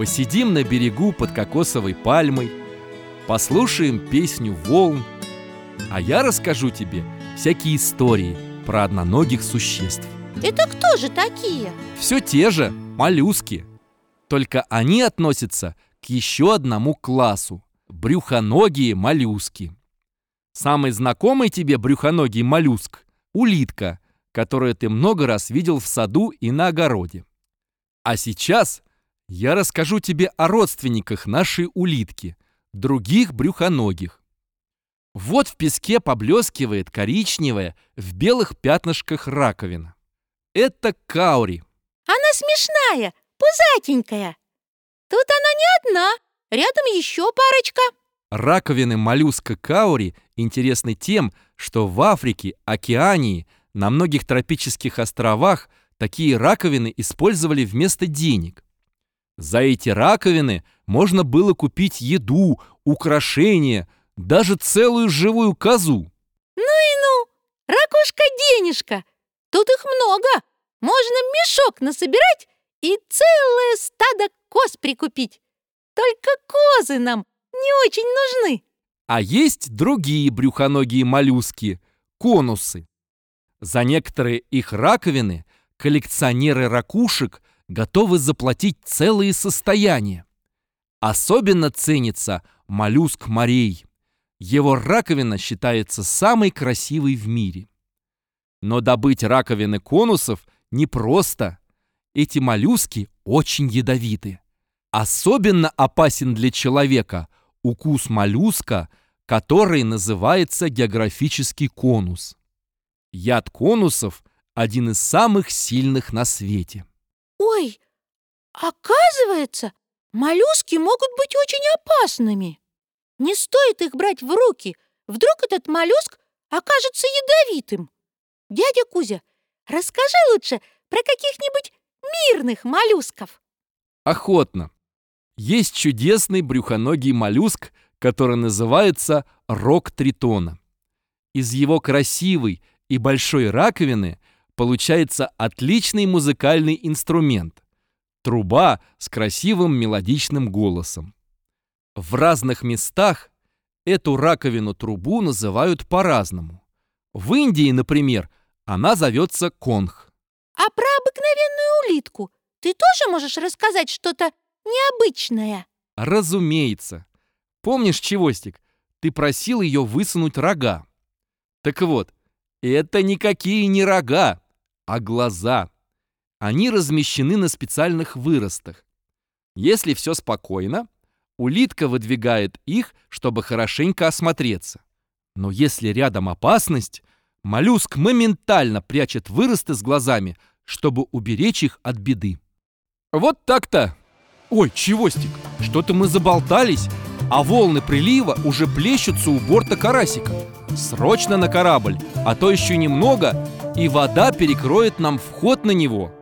Посидим на берегу под кокосовой пальмой, послушаем песню волн, а я расскажу тебе всякие истории про одноногих существ. Это кто же такие? Все те же моллюски, только они относятся к еще одному классу – брюхоногие моллюски. Самый знакомый тебе брюхоногий моллюск – улитка, которую ты много раз видел в саду и на огороде. А сейчас я расскажу тебе о родственниках нашей улитки, других брюхоногих. Вот в песке поблескивает коричневая в белых пятнышках раковина. Это каури. Она смешная, пузатенькая. Тут она не одна, рядом еще парочка. Раковины моллюска каури интересны тем, что в Африке, Океании, на многих тропических островах такие раковины использовали вместо денег. За эти раковины можно было купить еду, украшения, даже целую живую козу. Ну и ну, ракушка-денежка, тут их много. Можно мешок насобирать и целое стадо коз прикупить. Только козы нам не очень нужны. А есть другие брюхоногие моллюски – конусы. За некоторые их раковины коллекционеры ракушек готовы заплатить целые состояния. Особенно ценится моллюск морей. Его раковина считается самой красивой в мире. Но добыть раковины конусов непросто. Эти моллюски очень ядовиты. Особенно опасен для человека укус моллюска – который называется географический конус. Яд конусов – один из самых сильных на свете. Оказывается, моллюски могут быть очень опасными. Не стоит их брать в руки, вдруг этот моллюск окажется ядовитым. Дядя Кузя, расскажи лучше про каких-нибудь мирных моллюсков. Охотно. Есть чудесный брюхоногий моллюск, который называется рог тритона. Из его красивой и большой раковины получается отличный музыкальный инструмент – труба с красивым мелодичным голосом. В разных местах эту раковину-трубу называют по-разному. В Индии, например, она зовется конх. А про обыкновенную улитку ты тоже можешь рассказать что-то необычное? Разумеется. Помнишь, Чевостик, ты просил ее высунуть рога? Так вот, это никакие не рога, а глаза. Они размещены на специальных выростах. Если все спокойно, улитка выдвигает их, чтобы хорошенько осмотреться. Но если рядом опасность, моллюск моментально прячет выросты с глазами, чтобы уберечь их от беды. Вот так-то. Ой, Чевостик, что-то мы заболтались а волны прилива уже плещутся у борта карасика. Срочно на корабль, а то еще немного, и вода перекроет нам вход на него.